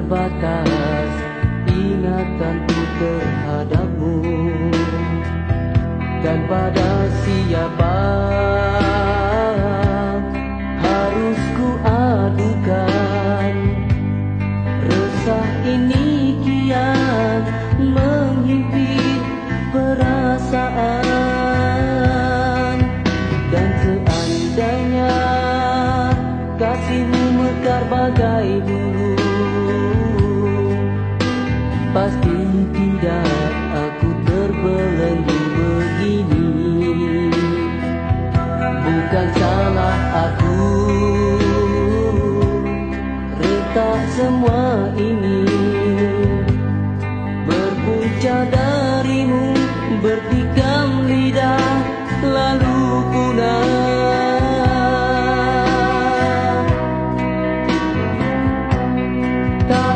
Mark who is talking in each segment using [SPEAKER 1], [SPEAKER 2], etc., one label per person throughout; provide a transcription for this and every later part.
[SPEAKER 1] terbatas ingatanku terhadapmu. Dan pada siapa salah aku Retak semua ini Berpunca darimu Bertikam lidah Lalu punah. Tak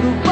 [SPEAKER 1] you